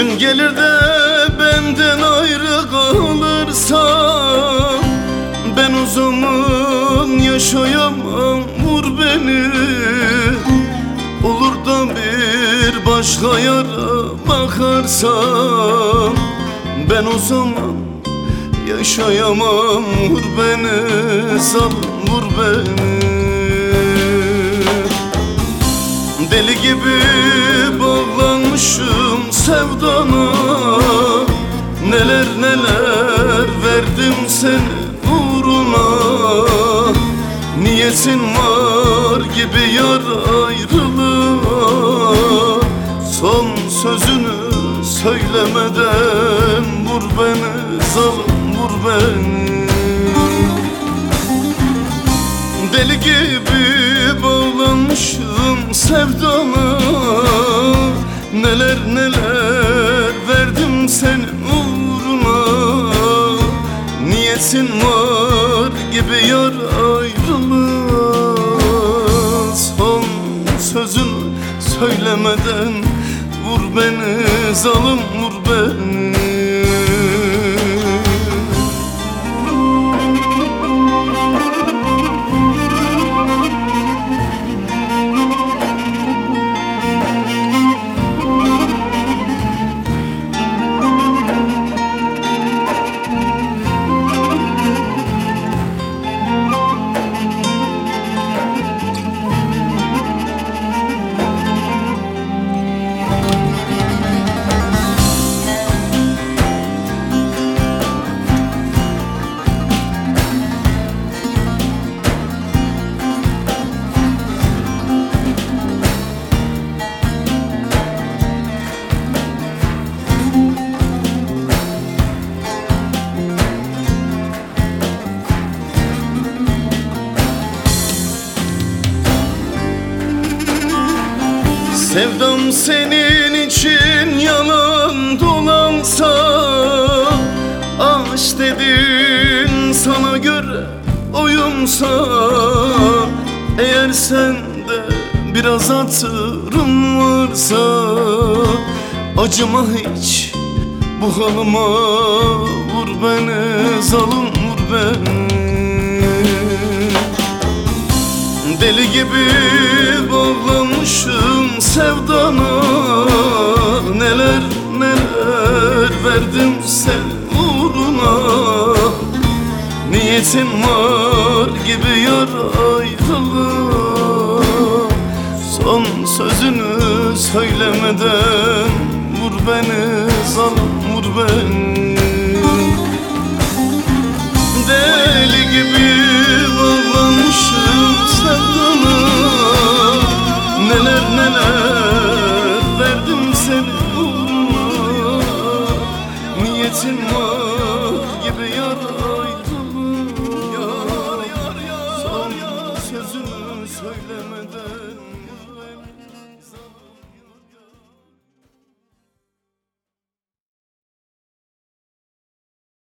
Gün gelir de benden ayrı kalırsan Ben o zaman yaşayamam vur beni. Olur da bir başka yara bakarsam Ben o zaman yaşayamam vur beni Zalim vur beni Deli gibi bağlanmışım sevdana. Neler neler verdim seni uğruna. Niyetin var gibi yar ayrılığa. Son sözünü söylemeden vur beni zalim vur beni Deli gibi bağlanmışım sevdana. Neler neler verdim senin uğruna. Niyetin var gibi yar ayrılığa. Son sözünü söylemeden Vur beni zalim vur beni Sevdam senin için yalan dolansa Aşk dedin sana göre oyunsa Eğer sende biraz hatırım varsa Acıma hiç bu halıma Vur beni zalim vur beni. Deli gibi bağlanmışım sevdana Neler neler verdim sen uğruna. Niyetin var gibi yar ayrılığa. Son sözünü söylemeden Vur beni zalim vur beni Niyetin var